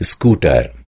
scooter.